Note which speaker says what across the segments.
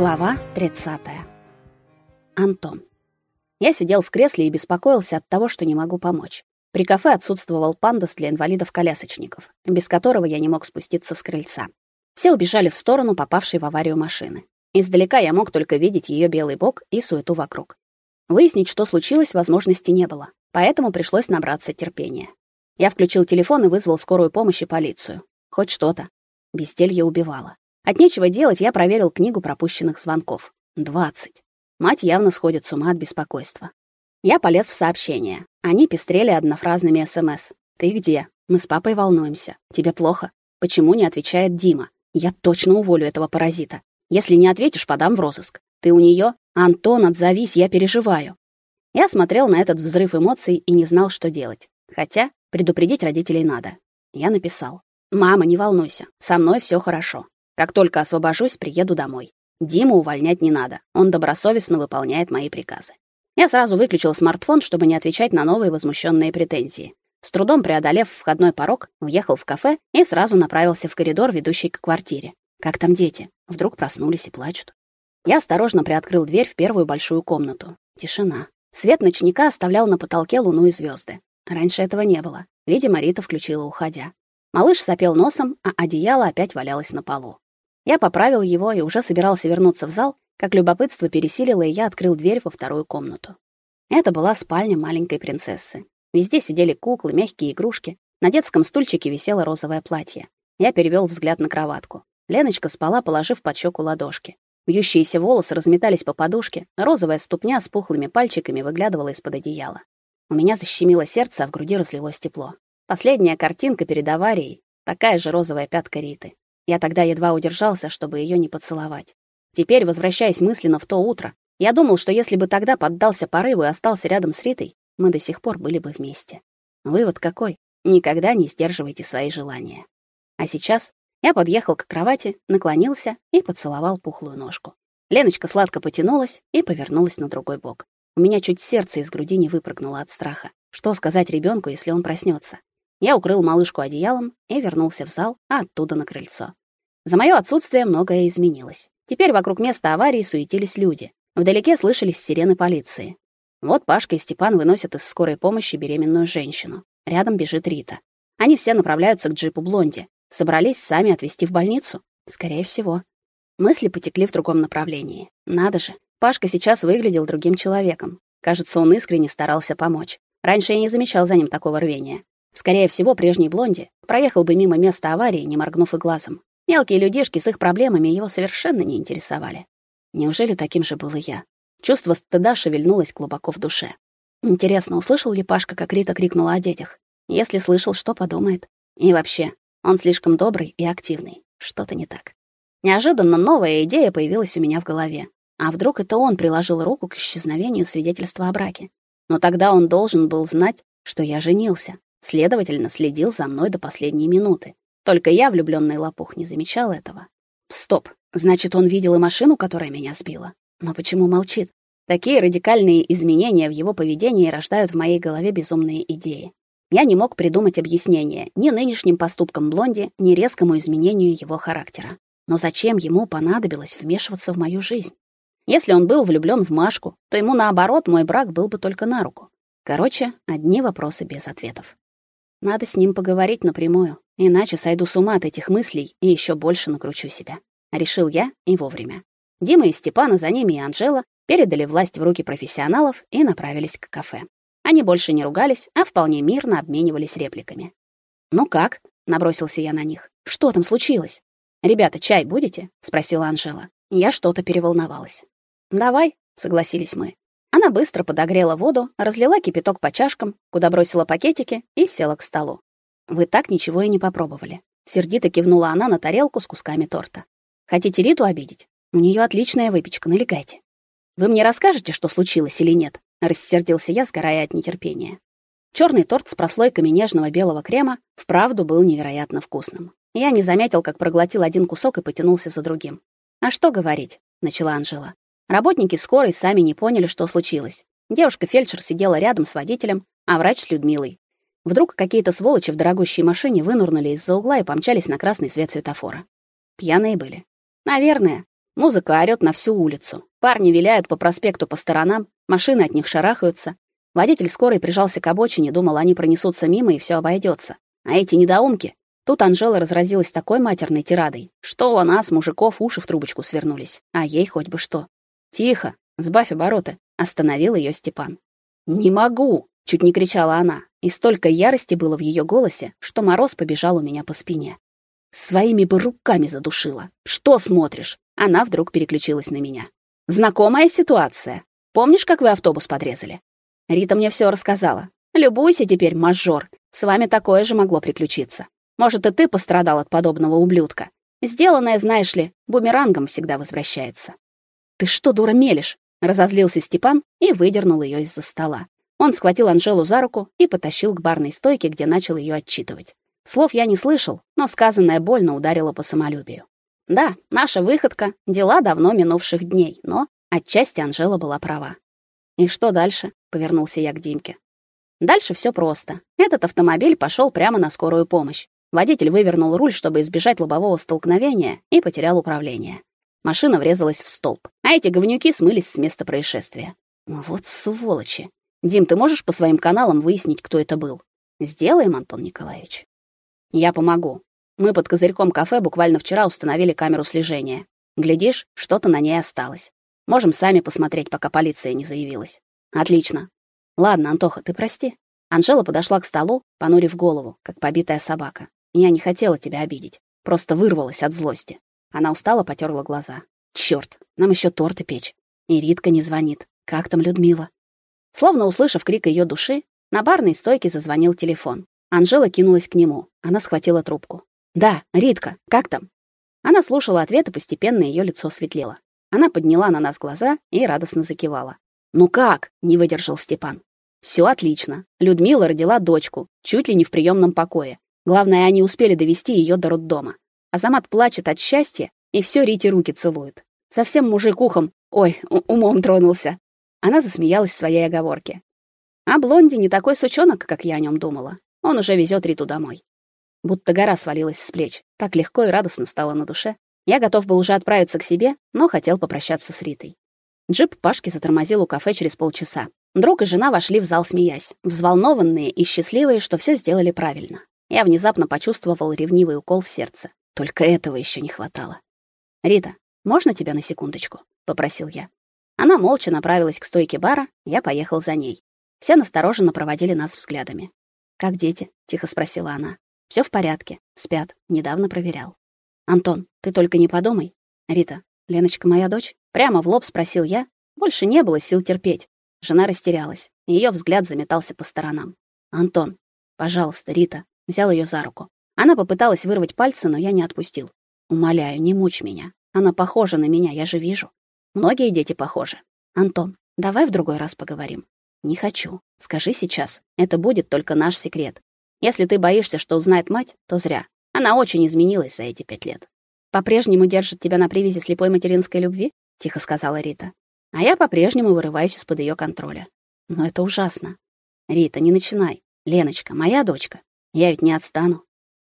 Speaker 1: Глава 30. Антон. Я сидел в кресле и беспокоился от того, что не могу помочь. При кафе отсутствовал пандас для инвалидов-колясочников, без которого я не мог спуститься с крыльца. Все убежали в сторону попавшей в аварию машины. Издалека я мог только видеть ее белый бок и суету вокруг. Выяснить, что случилось, возможности не было, поэтому пришлось набраться терпения. Я включил телефон и вызвал скорую помощь и полицию. Хоть что-то. Безделье убивало. От нечего делать я проверил книгу пропущенных звонков. 20. Мать явно сходит с ума от беспокойства. Я полез в сообщения. Они пестрели однофразными СМС. Ты где? Мы с папой волнуемся. Тебе плохо? Почему не отвечает Дима? Я точно уволю этого паразита. Если не ответишь, подам в розыск. Ты у нее? Антон, отзовись, я переживаю. Я смотрел на этот взрыв эмоций и не знал, что делать. Хотя предупредить родителей надо. Я написал: "Мама, не волнуйся. Со мной все хорошо. Как только освобожусь, приеду домой. Диму увольнять не надо. Он добросовестно выполняет мои приказы. Я сразу выключил смартфон, чтобы не отвечать на новые возмущенные претензии. С трудом преодолев входной порог, въехал в кафе и сразу направился в коридор, ведущий к квартире. Как там дети? Вдруг проснулись и плачут. Я осторожно приоткрыл дверь в первую большую комнату. Тишина. Свет ночника оставлял на потолке луну и звезды. Раньше этого не было. Видимо, Рита включила, уходя. Малыш сопел носом, а одеяло опять валялось на полу. Я поправил его и уже собирался вернуться в зал, как любопытство пересилило, и я открыл дверь во вторую комнату. Это была спальня маленькой принцессы. Везде сидели куклы, мягкие игрушки. На детском стульчике висело розовое платье. Я перевел взгляд на кроватку. Леночка спала, положив под щеку ладошки. Вьющиеся волосы разметались по подушке, розовая ступня с пухлыми пальчиками выглядывала из-под одеяла. У меня защемило сердце, а в груди разлилось тепло. Последняя картинка перед аварией, такая же розовая пятка Риты. Я тогда едва удержался, чтобы ее не поцеловать. Теперь, возвращаясь мысленно в то утро, я думал, что если бы тогда поддался порыву и остался рядом с Ритой, мы до сих пор были бы вместе. Вывод какой? Никогда не сдерживайте свои желания. А сейчас я подъехал к кровати, наклонился и поцеловал пухлую ножку. Леночка сладко потянулась и повернулась на другой бок. У меня чуть сердце из груди не выпрыгнуло от страха. Что сказать ребенку, если он проснется? Я укрыл малышку одеялом и вернулся в зал, а оттуда на крыльцо. За моё отсутствие многое изменилось. Теперь вокруг места аварии суетились люди. Вдалеке слышались сирены полиции. Вот Пашка и Степан выносят из скорой помощи беременную женщину. Рядом бежит Рита. Они все направляются к джипу Блонди. Собрались сами отвезти в больницу? Скорее всего. Мысли потекли в другом направлении. Надо же, Пашка сейчас выглядел другим человеком. Кажется, он искренне старался помочь. Раньше я не замечал за ним такого рвения. Скорее всего, прежний Блонди проехал бы мимо места аварии, не моргнув и глазом. Мелкие людишки с их проблемами его совершенно не интересовали. Неужели таким же был и я? Чувство стыда шевельнулось глубоко в душе. Интересно, услышал ли Пашка, как Рита крикнула о детях? Если слышал, что подумает? И вообще, он слишком добрый и активный. Что-то не так. Неожиданно новая идея появилась у меня в голове. А вдруг это он приложил руку к исчезновению свидетельства о браке? Но тогда он должен был знать, что я женился. Следовательно, следил за мной до последней минуты. Только я, влюблённый лопух, не замечал этого. Стоп. Значит, он видел и машину, которая меня сбила. Но почему молчит? Такие радикальные изменения в его поведении рождают в моей голове безумные идеи. Я не мог придумать объяснение ни нынешним поступкам Блонди, ни резкому изменению его характера. Но зачем ему понадобилось вмешиваться в мою жизнь? Если он был влюблён в Машку, то ему наоборот мой брак был бы только на руку. Короче, одни вопросы без ответов. Надо с ним поговорить напрямую, иначе сойду с ума от этих мыслей и еще больше накручу себя. Решил я и вовремя. Дима и Степана, за ними и Анжела передали власть в руки профессионалов и направились к кафе. Они больше не ругались, а вполне мирно обменивались репликами. «Ну как?» — набросился я на них. «Что там случилось?» «Ребята, чай будете?» — спросила Анжела. Я что-то переволновалась. «Давай», — согласились мы. Она быстро подогрела воду, разлила кипяток по чашкам, куда бросила пакетики и села к столу. Вы так ничего и не попробовали. Сердито кивнула она на тарелку с кусками торта. Хотите Риту обидеть? У нее отличная выпечка, налегайте. Вы мне расскажете, что случилось или нет? рассердился я, сгорая от нетерпения. Черный торт с прослойками нежного белого крема вправду был невероятно вкусным. Я не заметил, как проглотил один кусок и потянулся за другим. А что говорить, начала Анжела. Работники скорой сами не поняли, что случилось. Девушка-фельдшер сидела рядом с водителем, а врач с Людмилой. Вдруг какие-то сволочи в дорогущей машине вынурнули из-за угла и помчались на красный свет светофора. Пьяные были. Наверное. Музыка орёт на всю улицу. Парни виляют по проспекту по сторонам, машины от них шарахаются. Водитель скорой прижался к обочине, думал, они пронесутся мимо и все обойдется. А эти недоумки... Тут Анжела разразилась такой матерной тирадой, что у нас, мужиков, уши в трубочку свернулись. А ей хоть бы что. «Тихо, сбавь обороты», — остановил ее Степан. «Не могу!» — чуть не кричала она, и столько ярости было в ее голосе, что мороз побежал у меня по спине. Своими бы руками задушила. Что смотришь? Она вдруг переключилась на меня. Знакомая ситуация. Помнишь, как вы автобус подрезали? Рита мне все рассказала. Любуйся теперь, мажор. С вами такое же могло приключиться. Может, и ты пострадал от подобного ублюдка. Сделанное, знаешь ли, бумерангом всегда возвращается. Ты что, дура, мелешь? разозлился Степан и выдернул ее из-за стола. Он схватил Анжелу за руку и потащил к барной стойке, где начал ее отчитывать. Слов я не слышал, но сказанное больно ударило по самолюбию. Да, наша выходка — дела давно минувших дней, но отчасти Анжела была права. «И что дальше?» — повернулся я к Димке. Дальше все просто. Этот автомобиль пошел прямо на скорую помощь. Водитель вывернул руль, чтобы избежать лобового столкновения, и потерял управление. Машина врезалась в столб, а эти говнюки смылись с места происшествия. Вот сволочи. Дим, ты можешь по своим каналам выяснить, кто это был? Сделаем, Антон Николаевич. Я помогу. Мы под козырьком кафе буквально вчера установили камеру слежения. Глядишь, что-то на ней осталось. Можем сами посмотреть, пока полиция не заявилась. Отлично. Ладно, Антоха, ты прости. Анжела подошла к столу, понурив голову, как побитая собака. Я не хотела тебя обидеть, просто вырвалась от злости. Она устало потёрла глаза. Чёрт, нам ещё торты печь. И Ритка не звонит. Как там Людмила? Словно услышав крик её души, на барной стойке зазвонил телефон. Анжела кинулась к нему. Она схватила трубку. «Да, Ритка, как там?» Она слушала ответ, и постепенно ее лицо светлело. Она подняла на нас глаза и радостно закивала. «Ну как?» — не выдержал Степан. Все отлично. Людмила родила дочку, чуть ли не в приемном покое. Главное, они успели довести ее до роддома. Азамат плачет от счастья и все Рите руки целует. Совсем мужик ухом, ой, умом тронулся. Она засмеялась своей оговорке. А Блонди не такой сучонок, как я о нем думала. Он уже везет Риту домой. Будто гора свалилась с плеч. Так легко и радостно стало на душе. Я готов был уже отправиться к себе, но хотел попрощаться с Ритой. Джип Пашки затормозил у кафе через полчаса. Друг и жена вошли в зал, смеясь, взволнованные и счастливые, что все сделали правильно. Я внезапно почувствовал ревнивый укол в сердце. Только этого еще не хватало. «Рита, можно тебя на секундочку?» — попросил я. Она молча направилась к стойке бара, я поехал за ней. Все настороженно проводили нас взглядами. Как дети? тихо спросила она. Все в порядке, спят, недавно проверял. Антон, ты только не подумай. Рита, Леночка моя дочь? Прямо в лоб спросил я. Больше не было сил терпеть. Жена растерялась. Ее взгляд заметался по сторонам. Антон, пожалуйста, Рита, взял ее за руку. Она попыталась вырвать пальцы, но я не отпустил. Умоляю, не мучь меня. Она похожа на меня, я же вижу. Многие дети похожи. Антон, давай в другой раз поговорим. Не хочу. Скажи сейчас. Это будет только наш секрет. Если ты боишься, что узнает мать, то зря. Она очень изменилась за эти пять лет. По-прежнему держит тебя на привязи слепой материнской любви? тихо сказала Рита. А я по-прежнему вырываюсь из-под ее контроля. Но это ужасно. Рита, не начинай. Леночка, моя дочка. Я ведь не отстану.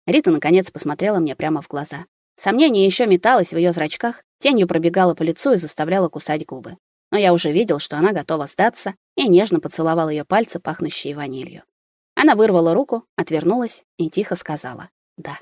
Speaker 1: Рита наконец посмотрела мне прямо в глаза. Сомнение еще металось в ее зрачках, тенью пробегало по лицу и заставляло кусать губы но я уже видел, что она готова сдаться, и нежно поцеловал ее пальцы, пахнущие ванилью. Она вырвала руку, отвернулась и тихо сказала: "Да".